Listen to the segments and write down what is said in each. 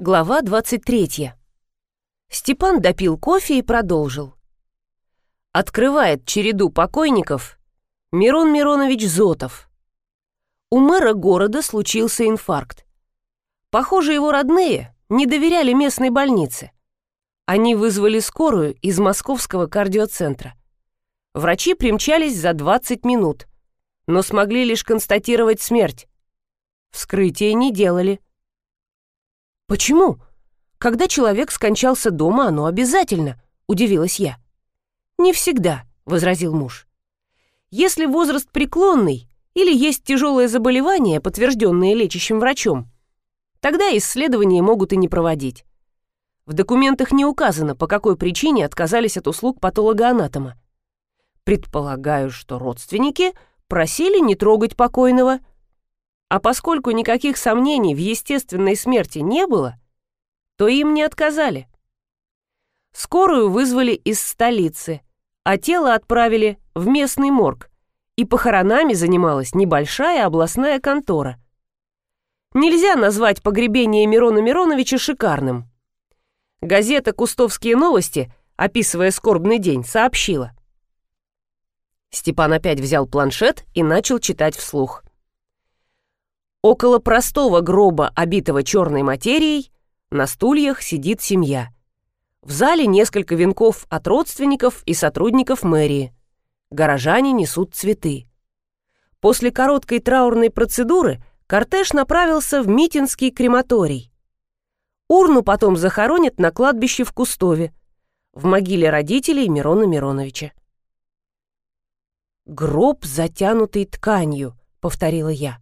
Глава 23. Степан допил кофе и продолжил. Открывает череду покойников Мирон Миронович Зотов. У мэра города случился инфаркт. Похоже, его родные не доверяли местной больнице. Они вызвали скорую из московского кардиоцентра. Врачи примчались за 20 минут, но смогли лишь констатировать смерть. Вскрытие не делали. «Почему? Когда человек скончался дома, оно обязательно», — удивилась я. «Не всегда», — возразил муж. «Если возраст преклонный или есть тяжелое заболевание, подтвержденное лечащим врачом, тогда исследования могут и не проводить. В документах не указано, по какой причине отказались от услуг патологоанатома. Предполагаю, что родственники просили не трогать покойного, а поскольку никаких сомнений в естественной смерти не было, то им не отказали. Скорую вызвали из столицы, а тело отправили в местный морг, и похоронами занималась небольшая областная контора. Нельзя назвать погребение Мирона Мироновича шикарным. Газета «Кустовские новости», описывая скорбный день, сообщила. Степан опять взял планшет и начал читать вслух. Около простого гроба, обитого черной материей, на стульях сидит семья. В зале несколько венков от родственников и сотрудников мэрии. Горожане несут цветы. После короткой траурной процедуры кортеж направился в Митинский крематорий. Урну потом захоронят на кладбище в Кустове, в могиле родителей Мирона Мироновича. «Гроб, затянутый тканью», — повторила я.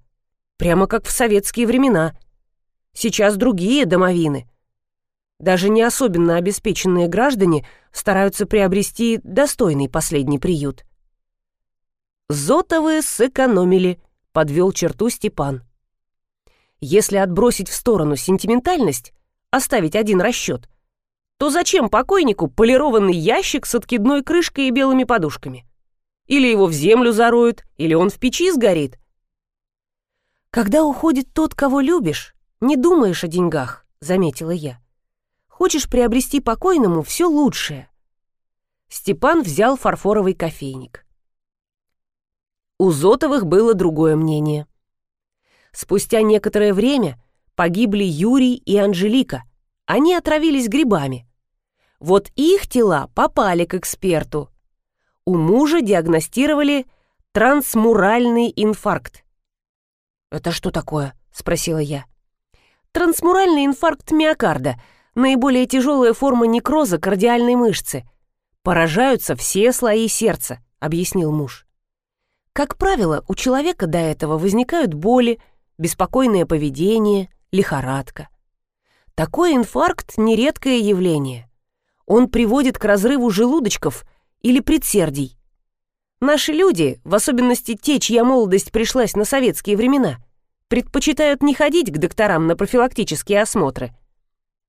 Прямо как в советские времена. Сейчас другие домовины. Даже не особенно обеспеченные граждане стараются приобрести достойный последний приют. «Зотовы сэкономили», — подвел черту Степан. Если отбросить в сторону сентиментальность, оставить один расчет, то зачем покойнику полированный ящик с откидной крышкой и белыми подушками? Или его в землю зароют, или он в печи сгорит — «Когда уходит тот, кого любишь, не думаешь о деньгах», — заметила я. «Хочешь приобрести покойному все лучшее». Степан взял фарфоровый кофейник. У Зотовых было другое мнение. Спустя некоторое время погибли Юрий и Анжелика. Они отравились грибами. Вот их тела попали к эксперту. У мужа диагностировали трансмуральный инфаркт. «Это что такое?» — спросила я. «Трансмуральный инфаркт миокарда, наиболее тяжелая форма некроза кардиальной мышцы. Поражаются все слои сердца», — объяснил муж. Как правило, у человека до этого возникают боли, беспокойное поведение, лихорадка. Такой инфаркт — нередкое явление. Он приводит к разрыву желудочков или предсердий, Наши люди, в особенности те, чья молодость пришлась на советские времена, предпочитают не ходить к докторам на профилактические осмотры.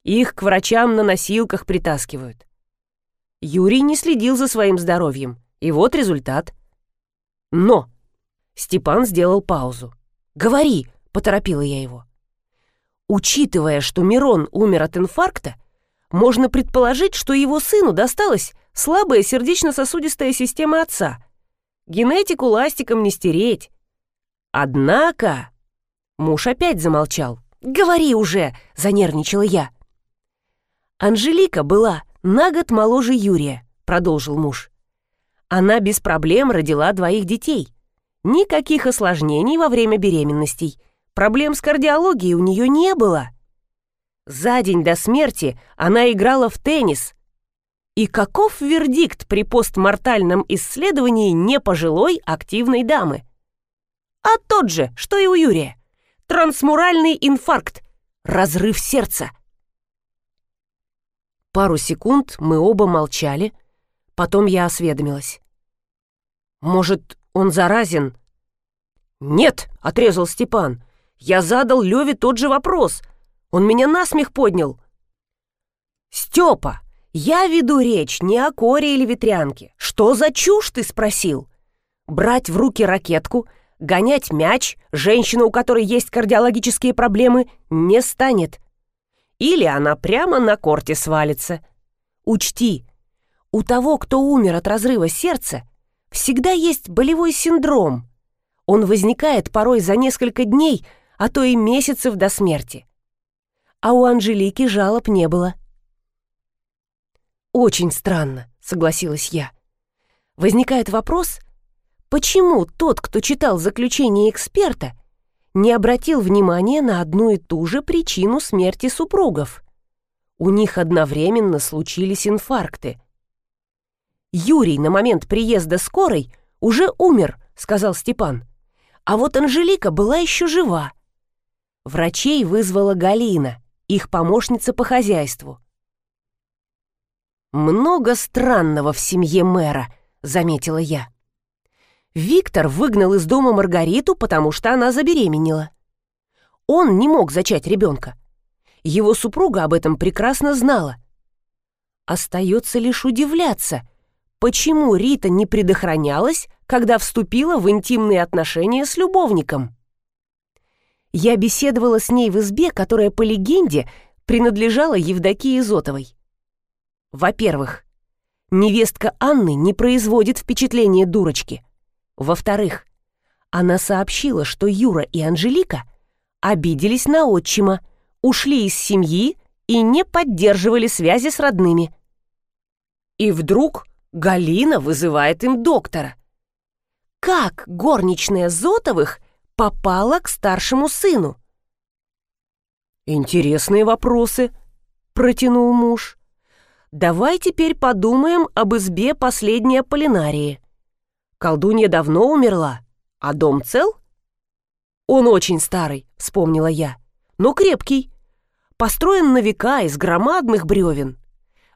Их к врачам на носилках притаскивают. Юрий не следил за своим здоровьем, и вот результат. Но! Степан сделал паузу. «Говори!» — поторопила я его. Учитывая, что Мирон умер от инфаркта, можно предположить, что его сыну досталась слабая сердечно-сосудистая система отца — Генетику ластиком не стереть. Однако... Муж опять замолчал. «Говори уже!» — занервничала я. «Анжелика была на год моложе Юрия», — продолжил муж. «Она без проблем родила двоих детей. Никаких осложнений во время беременностей. Проблем с кардиологией у нее не было. За день до смерти она играла в теннис, и каков вердикт при постмортальном исследовании непожилой активной дамы? А тот же, что и у Юрия. Трансмуральный инфаркт. Разрыв сердца. Пару секунд мы оба молчали. Потом я осведомилась. «Может, он заразен?» «Нет», — отрезал Степан. «Я задал Леве тот же вопрос. Он меня насмех поднял». «Степа, я веду речь не о коре или ветрянке. Что за чушь ты спросил? Брать в руки ракетку, гонять мяч, женщина, у которой есть кардиологические проблемы, не станет. или она прямо на корте свалится. Учти, у того, кто умер от разрыва сердца, всегда есть болевой синдром. Он возникает порой за несколько дней, а то и месяцев до смерти. А у Анжелики жалоб не было. «Очень странно», — согласилась я. Возникает вопрос, почему тот, кто читал заключение эксперта, не обратил внимания на одну и ту же причину смерти супругов? У них одновременно случились инфаркты. «Юрий на момент приезда скорой уже умер», — сказал Степан. «А вот Анжелика была еще жива». Врачей вызвала Галина, их помощница по хозяйству. «Много странного в семье мэра», — заметила я. Виктор выгнал из дома Маргариту, потому что она забеременела. Он не мог зачать ребенка. Его супруга об этом прекрасно знала. Остается лишь удивляться, почему Рита не предохранялась, когда вступила в интимные отношения с любовником. Я беседовала с ней в избе, которая, по легенде, принадлежала Евдокии Изотовой. Во-первых, невестка Анны не производит впечатления дурочки. Во-вторых, она сообщила, что Юра и Анжелика обиделись на отчима, ушли из семьи и не поддерживали связи с родными. И вдруг Галина вызывает им доктора. Как горничная Зотовых попала к старшему сыну? «Интересные вопросы», — протянул муж давай теперь подумаем об избе последней Аполлинарии. Колдунья давно умерла, а дом цел? Он очень старый, вспомнила я, но крепкий. Построен на века из громадных бревен.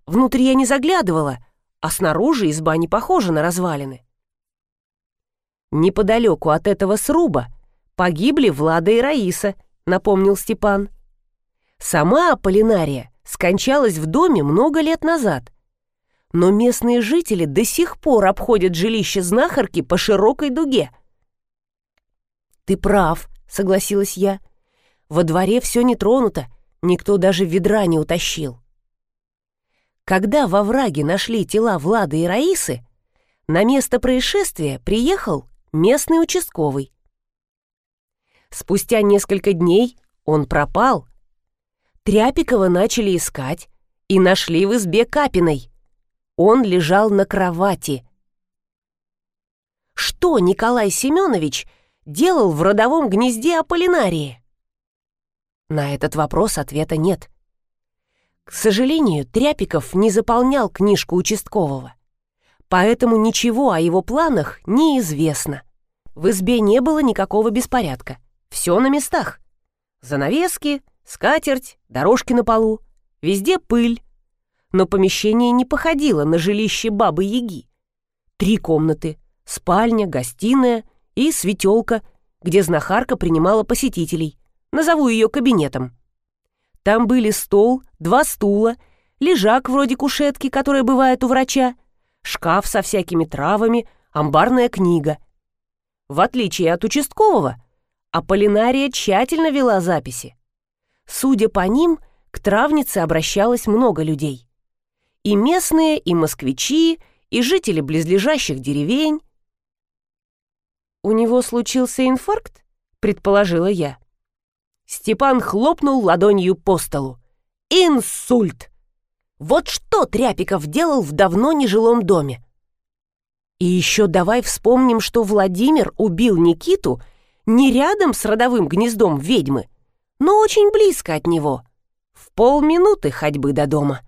Внутри я не заглядывала, а снаружи изба не похожа на развалины. Неподалеку от этого сруба погибли Влада и Раиса, напомнил Степан. Сама Аполлинария скончалась в доме много лет назад. Но местные жители до сих пор обходят жилище знахарки по широкой дуге. «Ты прав», — согласилась я. «Во дворе все не тронуто, никто даже ведра не утащил». Когда во враге нашли тела Влада и Раисы, на место происшествия приехал местный участковый. Спустя несколько дней он пропал, Тряпикова начали искать и нашли в избе Капиной. Он лежал на кровати. Что Николай Семенович делал в родовом гнезде Аполлинарии? На этот вопрос ответа нет. К сожалению, Тряпиков не заполнял книжку участкового, поэтому ничего о его планах не известно. В избе не было никакого беспорядка. Все на местах. Занавески, Скатерть, дорожки на полу, везде пыль. Но помещение не походило на жилище бабы-яги. Три комнаты, спальня, гостиная и светелка, где знахарка принимала посетителей. Назову ее кабинетом. Там были стол, два стула, лежак вроде кушетки, которая бывает у врача, шкаф со всякими травами, амбарная книга. В отличие от участкового, Аполлинария тщательно вела записи. Судя по ним, к травнице обращалось много людей. И местные, и москвичи, и жители близлежащих деревень. «У него случился инфаркт?» — предположила я. Степан хлопнул ладонью по столу. «Инсульт! Вот что Тряпиков делал в давно нежилом доме!» И еще давай вспомним, что Владимир убил Никиту не рядом с родовым гнездом ведьмы, но очень близко от него, в полминуты ходьбы до дома.